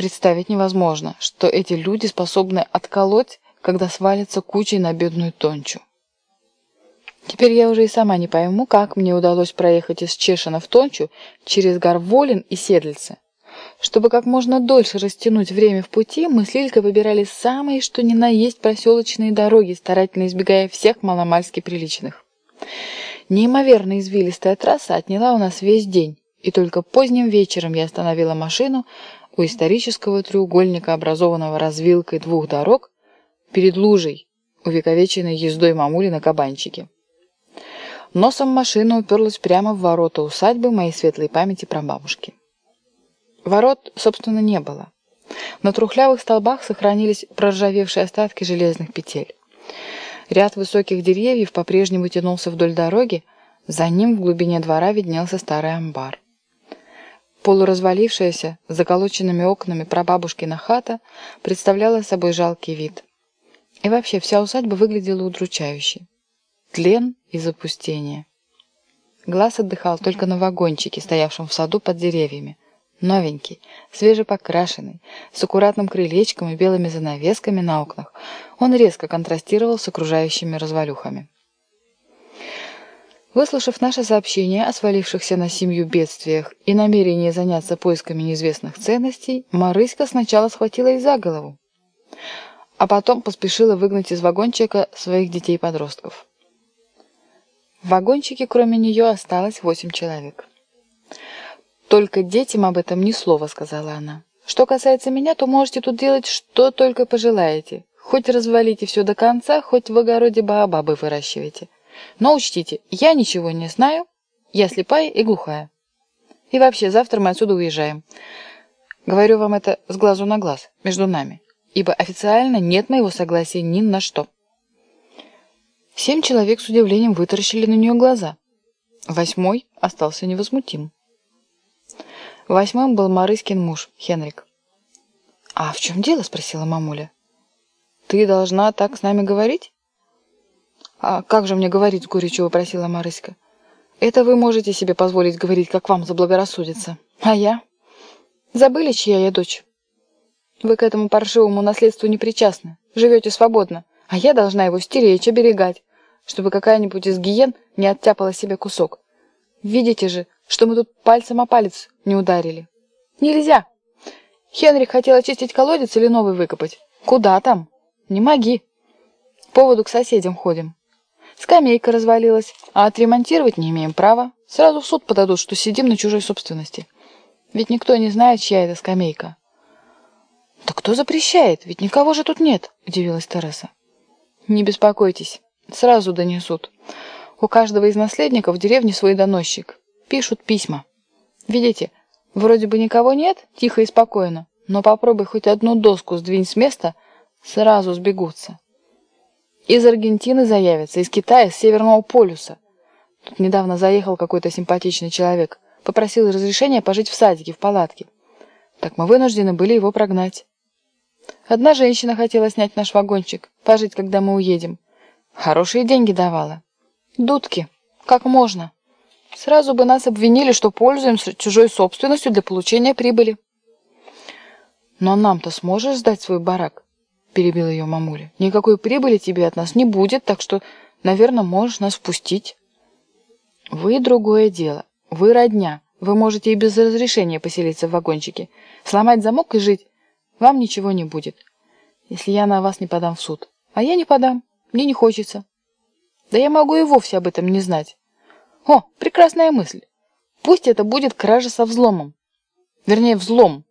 представить невозможно, что эти люди способны отколоть, когда свалятся кучей на бедную Тончу. Теперь я уже и сама не пойму, как мне удалось проехать из Чешина в Тончу через Гарволин и Седлицы. Чтобы как можно дольше растянуть время в пути, мы с Лилькой выбирали самые что ни на есть проселочные дороги, старательно избегая всех маломальски приличных. Неимоверно извилистая трасса отняла у нас весь день, и только поздним вечером я остановила машину у исторического треугольника, образованного развилкой двух дорог, перед лужей, увековеченной ездой мамули на кабанчике. Носом машина уперлась прямо в ворота усадьбы моей светлой памяти прабабушки. Ворот, собственно, не было. На трухлявых столбах сохранились проржавевшие остатки железных петель. Ряд высоких деревьев по-прежнему тянулся вдоль дороги, за ним в глубине двора виднелся старый амбар. Полуразвалившаяся, с заколоченными окнами прабабушкина хата представляла собой жалкий вид. И вообще вся усадьба выглядела удручающе. Тлен и запустение. Глаз отдыхал только на вагончике, стоявшем в саду под деревьями. Новенький, свежепокрашенный, с аккуратным крылечком и белыми занавесками на окнах, он резко контрастировал с окружающими развалюхами. Выслушав наше сообщение о свалившихся на семью бедствиях и намерении заняться поисками неизвестных ценностей, Марыська сначала схватила их за голову, а потом поспешила выгнать из вагончика своих детей-подростков. В вагончике кроме нее осталось восемь человек. «Только детям об этом ни слова», — сказала она. «Что касается меня, то можете тут делать что только пожелаете. Хоть развалите все до конца, хоть в огороде баобабы выращивайте. Но учтите, я ничего не знаю, я слепая и глухая. И вообще, завтра мы отсюда уезжаем. Говорю вам это с глазу на глаз, между нами, ибо официально нет моего согласия ни на что». Семь человек с удивлением вытаращили на нее глаза. Восьмой остался невозмутим. Восьмым был Марыськин муж, Хенрик. «А в чем дело?» – спросила мамуля. «Ты должна так с нами говорить?» «А как же мне говорить?» – с горечью вопросила Марыська. «Это вы можете себе позволить говорить, как вам заблагорассудится. А я? Забыли, чья я дочь? Вы к этому паршивому наследству не причастны, живете свободно, а я должна его стеречь, оберегать, чтобы какая-нибудь из гиен не оттяпала себе кусок. Видите же, что мы тут пальцем о палец не ударили. Нельзя. Хенрик хотел очистить колодец или новый выкопать. Куда там? Не моги. Поводу к соседям ходим. Скамейка развалилась, а отремонтировать не имеем права. Сразу в суд подадут, что сидим на чужой собственности. Ведь никто не знает, чья это скамейка. «Да кто запрещает? Ведь никого же тут нет», — удивилась Тереса. «Не беспокойтесь, сразу донесут. У каждого из наследников в деревне свой доносчик. Пишут письма. Видите, вроде бы никого нет, тихо и спокойно, но попробуй хоть одну доску сдвинь с места, сразу сбегутся. Из Аргентины заявятся, из Китая, с Северного полюса. Тут недавно заехал какой-то симпатичный человек, попросил разрешения пожить в садике, в палатке. Так мы вынуждены были его прогнать. Одна женщина хотела снять наш вагончик, пожить, когда мы уедем. Хорошие деньги давала. Дудки. Как можно? Сразу бы нас обвинили, что пользуемся чужой собственностью для получения прибыли. Но нам-то сможешь сдать свой барак? Перебила ее мамуля. Никакой прибыли тебе от нас не будет, так что, наверное, можешь нас впустить. Вы другое дело. Вы родня. Вы можете и без разрешения поселиться в вагончике. Сломать замок и жить. Вам ничего не будет. Если я на вас не подам в суд. А я не подам. Мне не хочется. Да я могу и вовсе об этом не знать. О, прекрасная мысль. Пусть это будет кража со взломом. Вернее, взлом.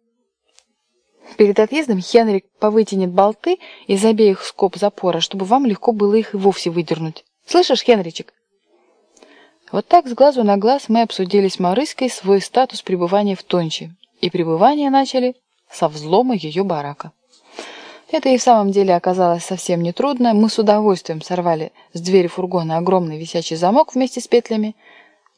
Перед отъездом Хенрик повытянет болты из обеих скоб запора, чтобы вам легко было их и вовсе выдернуть. Слышишь, Хенричек? Вот так с глазу на глаз мы обсудили с Марыской свой статус пребывания в Тонче. И пребывание начали со взлома ее барака. Это и в самом деле оказалось совсем нетрудно. Мы с удовольствием сорвали с двери фургона огромный висячий замок вместе с петлями.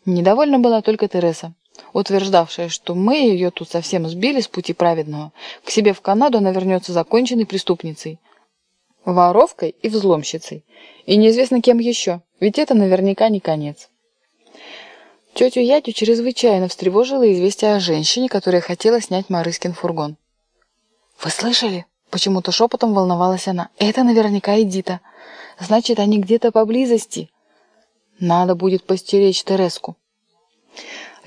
Недовольна была только Тереса, утверждавшая, что мы ее тут совсем сбили с пути праведного. К себе в Канаду она вернется законченной преступницей. Воровкой и взломщицей. И неизвестно кем еще, ведь это наверняка не конец. Тетю Ятю чрезвычайно встревожило известие о женщине, которая хотела снять Марыскин фургон. «Вы слышали?» Почему-то шепотом волновалась она. «Это наверняка Эдита. Значит, они где-то поблизости. Надо будет постеречь Тереску».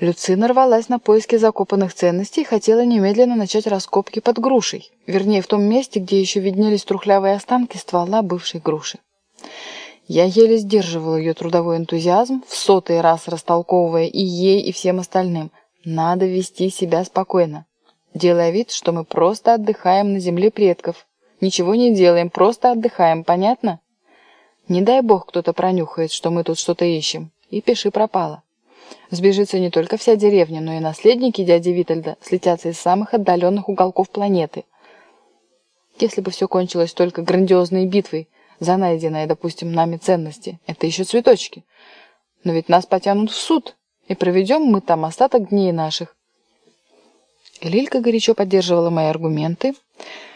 Люцина рвалась на поиски закопанных ценностей и хотела немедленно начать раскопки под грушей, вернее, в том месте, где еще виднелись трухлявые останки ствола бывшей груши. Я еле сдерживала ее трудовой энтузиазм, в сотый раз растолковывая и ей, и всем остальным. Надо вести себя спокойно, делая вид, что мы просто отдыхаем на земле предков. Ничего не делаем, просто отдыхаем, понятно? Не дай бог кто-то пронюхает, что мы тут что-то ищем, и пиши пропало. Сбежится не только вся деревня, но и наследники дяди Витальда слетятся из самых отдаленных уголков планеты. Если бы все кончилось только грандиозной битвой за найденные, допустим, нами ценности, это еще цветочки. Но ведь нас потянут в суд, и проведем мы там остаток дней наших. Лилька горячо поддерживала мои аргументы,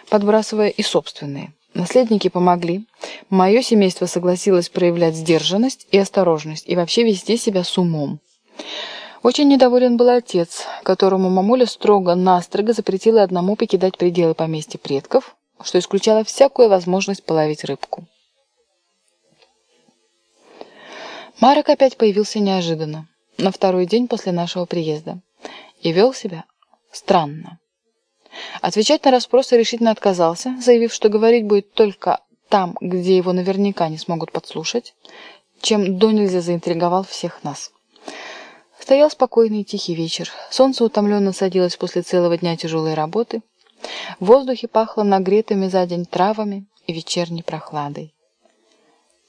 подбрасывая и собственные. Наследники помогли. Мое семейство согласилось проявлять сдержанность и осторожность и вообще вести себя с умом. Очень недоволен был отец, которому мамуля строго-настрого запретила одному покидать пределы поместья предков, что исключало всякую возможность половить рыбку. Марок опять появился неожиданно, на второй день после нашего приезда, и вел себя странно. Отвечать на расспросы решительно отказался, заявив, что говорить будет только там, где его наверняка не смогут подслушать, чем до нельзя заинтриговал всех нас. Стоял спокойный тихий вечер. Солнце утомленно садилось после целого дня тяжелой работы. В воздухе пахло нагретыми за день травами и вечерней прохладой.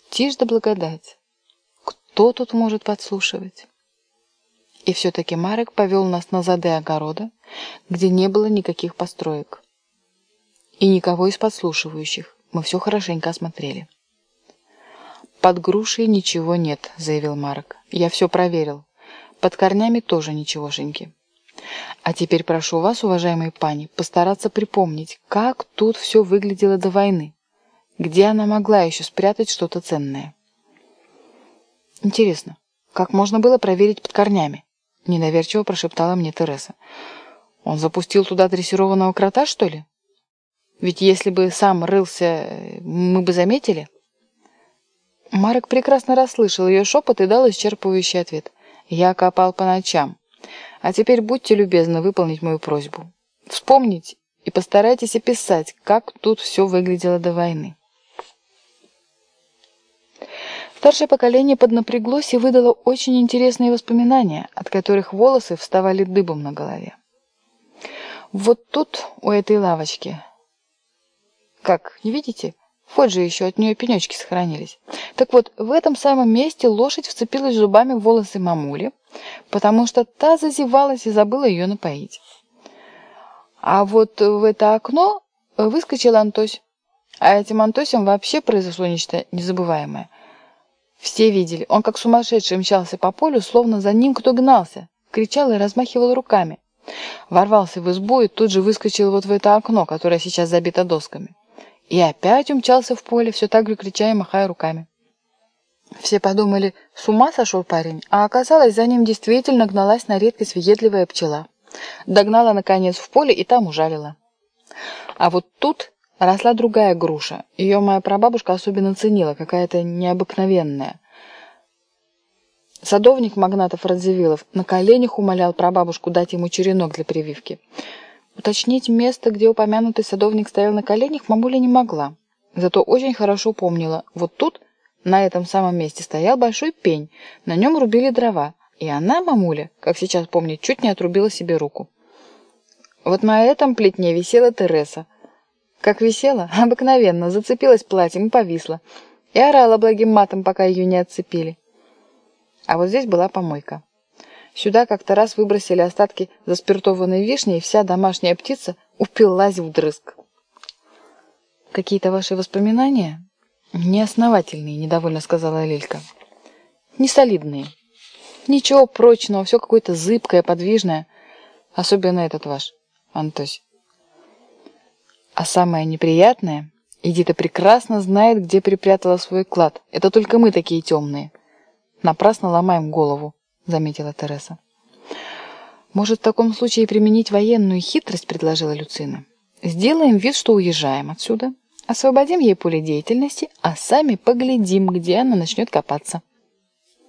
Тишь да благодать. Кто тут может подслушивать? И все-таки Марек повел нас на зады огорода, где не было никаких построек. И никого из подслушивающих. Мы все хорошенько осмотрели. «Под грушей ничего нет», — заявил Марк. «Я все проверил. Под корнями тоже ничегошеньки. А теперь прошу вас, уважаемые пани, постараться припомнить, как тут все выглядело до войны. Где она могла еще спрятать что-то ценное? Интересно, как можно было проверить под корнями? Недоверчиво прошептала мне Тереса. Он запустил туда дрессированного крота, что ли? Ведь если бы сам рылся, мы бы заметили. Марек прекрасно расслышал ее шепот и дал исчерпывающий ответ. Я копал по ночам. А теперь будьте любезны выполнить мою просьбу. Вспомнить и постарайтесь описать, как тут все выглядело до войны. Старшее поколение поднапряглось и выдало очень интересные воспоминания, от которых волосы вставали дыбом на голове. Вот тут, у этой лавочки, как, не видите, вот же еще от нее пенечки сохранились. Так вот, в этом самом месте лошадь вцепилась зубами в волосы мамули, потому что та зазевалась и забыла ее напоить. А вот в это окно выскочил Антось. А этим Антосем вообще произошло нечто незабываемое. Все видели, он как сумасшедший мчался по полю, словно за ним кто гнался, кричал и размахивал руками. Ворвался в избу и тут же выскочил вот в это окно, которое сейчас забито досками. И опять умчался в поле, все так же крича и махая руками. Все подумали, с ума сошел парень, а оказалось, за ним действительно гналась на редкость въедливая пчела. Догнала, наконец, в поле и там ужалила. А вот тут росла другая груша. Ее моя прабабушка особенно ценила, какая-то необыкновенная. Садовник Магнатов Радзивиллов на коленях умолял прабабушку дать ему черенок для прививки. Уточнить место, где упомянутый садовник стоял на коленях, мамуля не могла. Зато очень хорошо помнила. Вот тут, на этом самом месте, стоял большой пень. На нем рубили дрова. И она, мамуля, как сейчас помнит, чуть не отрубила себе руку. Вот на этом плетне висела Тереса. Как висела? Обыкновенно. Зацепилась платьем и повисла. И орала благим матом, пока ее не отцепили. А вот здесь была помойка. Сюда как-то раз выбросили остатки заспиртованной вишни, и вся домашняя птица упилась вдрызг. «Какие-то ваши воспоминания?» «Неосновательные», — недовольно сказала Лилька. «Несолидные. Ничего прочного, все какое-то зыбкое, подвижное. Особенно этот ваш, Антось. А самое неприятное, Эдита прекрасно знает, где припрятала свой клад. Это только мы такие темные. Напрасно ломаем голову заметила Тереса. «Может, в таком случае применить военную хитрость?» – предложила Люцина. Сделаем вид, что уезжаем отсюда, освободим ей поле деятельности, а сами поглядим, где она начнет копаться.